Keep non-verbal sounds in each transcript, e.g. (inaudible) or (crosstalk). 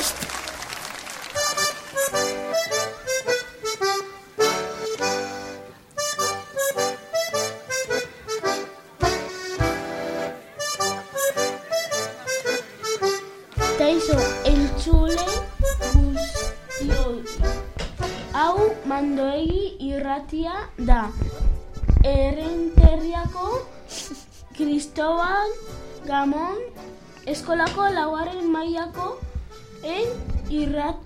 prest! Taizo, entzule guztioi. Hau mandoegi irratia da. Errenterriako Cristobal Gamon eskolako lauaren mailako en irrat,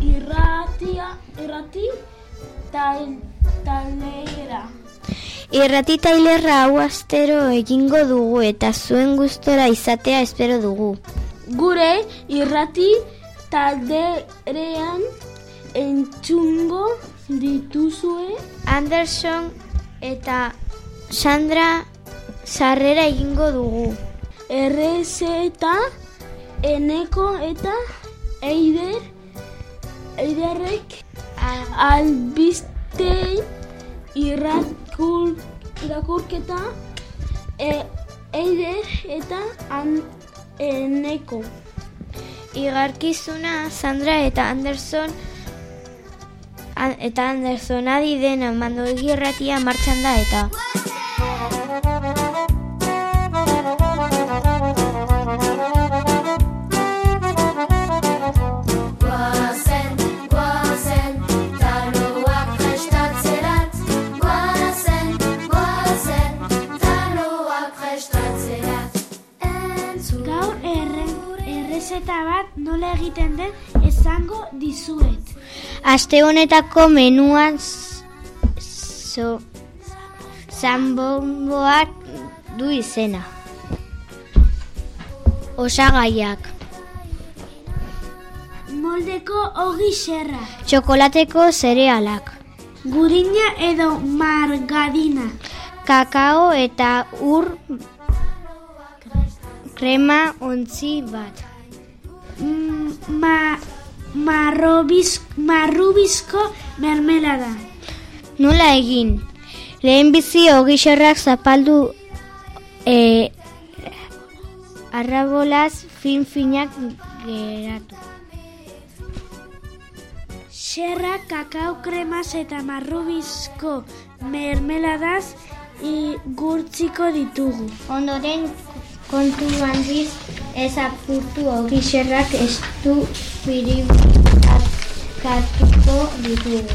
irratia irrati tal, talera. Irrati tailerra hau astero egingo dugu eta zuen gustora izatea espero dugu. Gure irrati talderean entzungo dituzue Anderson eta Sandra sarrera egingo dugu. errezeta eneko eta eider eiderrek albiste irrakur, irakurketa e, eider eta an, eneko. Igarkizuna Sandra eta Anderson an, eta Anderson adi dena mando egirratia martxan da eta errezeta bat nola egiten den esango dizuet. Aste honetako menuan z- zo, zambomboak du izena. Osagaiak, Moldeko ogi xerra, txokolateko zerealak, gurina edo margadina, kakao eta ur krema ontzi bat. Mm, ma, marrobiz, marrubizko mermelada, Nola egin? Lehen bizi ogixerrak zapaldu e, arrabolaz fin-finak geratu. xerra, kakao kremaz eta marrubizko mermeladaz igurtziko ditugu. Ondoren kontu handiz ez apurtu ogixerrak ez du pirikatuko ditugu.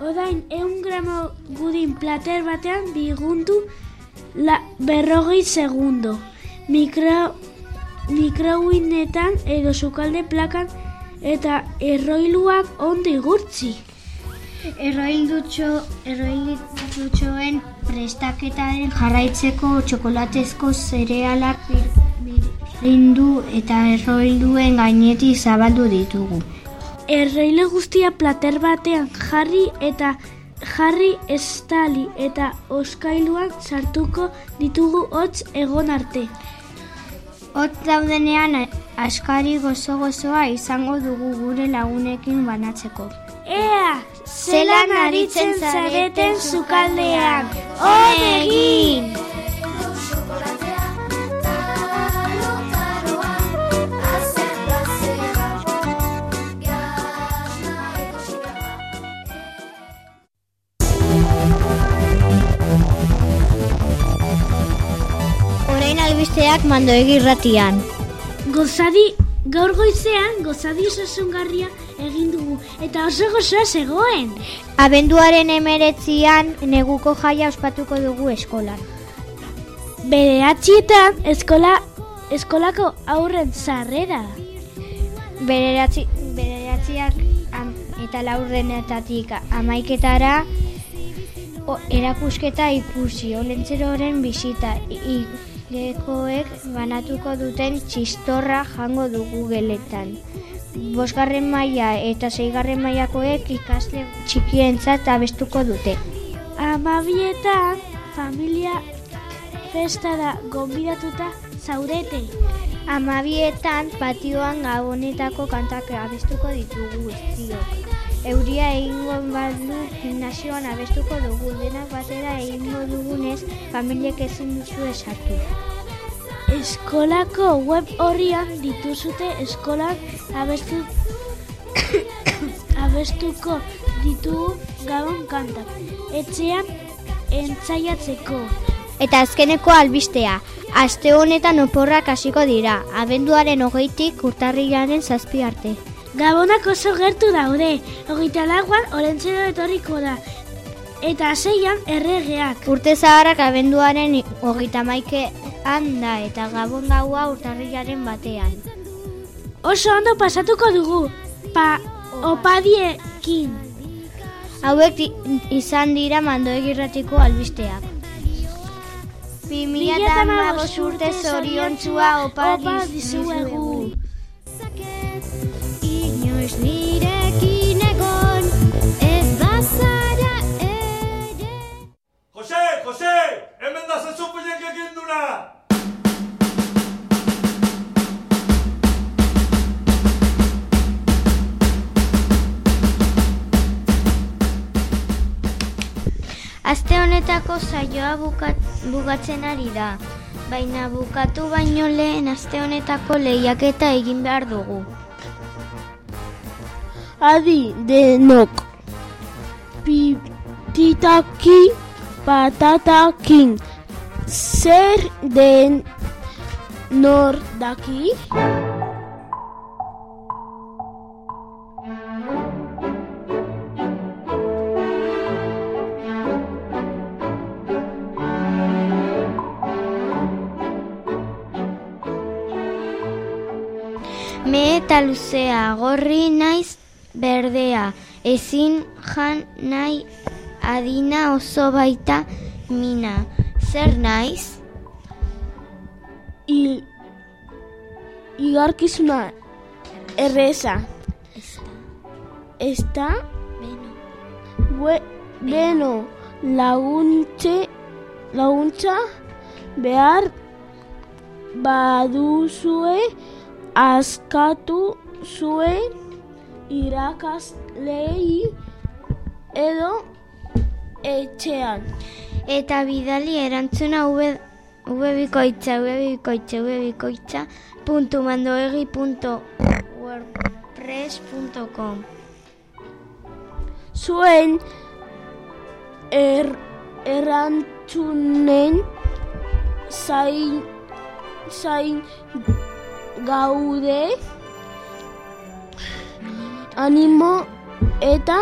Odain, eun gramo gudin plater batean bigundu la, berrogei segundo. Mikro, mikrowinetan edo sukalde plakan eta erroiluak ondo igurtzi. Erroildutxo, erroildutxoen prestaketaren jarraitzeko txokolatezko zerealak bir, birrindu eta erroilduen gainetik zabaldu ditugu. Erroile guztia plater batean jarri eta jarri estali eta oskailuan sartuko ditugu hotz egon arte. Hot daudenean askari gozo-gozoa izango dugu gure lagunekin banatzeko. Ea, zelan aritzen zareten sukaldean. On egin! Orain albisteak mandoegi irratian. Gozadi, gaur goizean gozadi osasungarria egin dugu eta oso gozoa zegoen. Abenduaren emeretzian neguko jaia ospatuko dugu eskolan. Bederatxietan eskola, eskolako aurren sarrera. Bederatzi, bederatziak am, eta laurdenetatik amaiketara o, erakusketa ikusi, olentzeroren bisita, ilekoek banatuko duten txistorra jango dugu geletan. Bosgarren maila eta seigarren mailakoek ikasle txikientzat abestuko dute. Amabietan familia festara gonbidatuta zaudete. Amabietan patioan gabonetako kantak abestuko ditugu guztiok. Euria egingo badu gimnasioan abestuko dugu denak batera egingo dugunez familiek ezin duzu esartu. eskolako web horrian dituzute eskolan abestu, (coughs) abestuko ditugu gabon kantak. Etxean entzaiatzeko. Eta azkeneko albistea, aste honetan oporrak hasiko dira, abenduaren hogeitik urtarrilaren zazpi arte. Gabonak oso gertu daude, hogeita lauan orentzero etorriko da. Eta seian erregeak. Urte zaharrak abenduaren hogeita maikean da eta gabon gaua urtarrilaren batean. Oso ondo pasatuko dugu, pa opadiekin. Hauek izan dira mandoegirratiko albisteak. 2008 urte zoriontzua opa Opa dizuegu. Aste honetako saioa bukat, bukatzen ari da. Baina bukatu baino lehen aste honetako lehiaketa egin behar dugu. Adi denok. Pititaki patatakin. Zer den nor Me eta luzea, gorri naiz berdea, ezin jan nahi adina oso baita mina. Zer naiz? Il, igarkizuna erreza. Esta bue, beno laguntze laguntza behar baduzue askatu zuen irakaslei edo etxean. Eta bidali erantzuna ube, ubebikoitza, ubebikoitza, ubebikoitza, puntu mandoegi punto wordpress punto com. Zuen er, erantzunen zain, zain gaude animo eta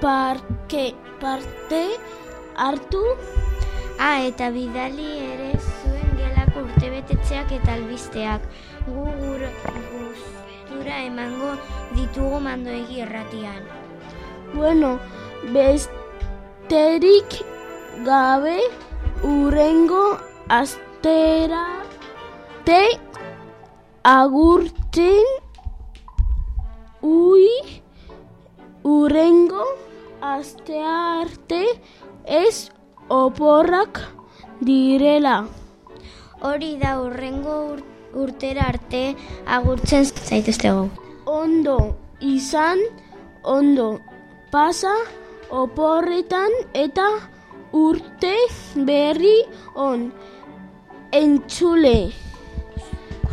parke, parte hartu Ah, eta bidali ere zuen gelako urtebetetzeak eta albisteak. Gu gure gustura emango ditugu mandoegi erratian. Bueno, besterik gabe urrengo astera te agurtzen ui urrengo astearte ez oporrak direla. Hori da urrengo ur- urtera arte agurtzen zaiteztegu. Ondo izan, ondo pasa oporretan eta urte berri on entzule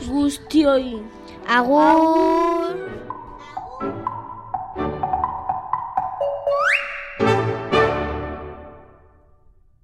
guztioi. Agur!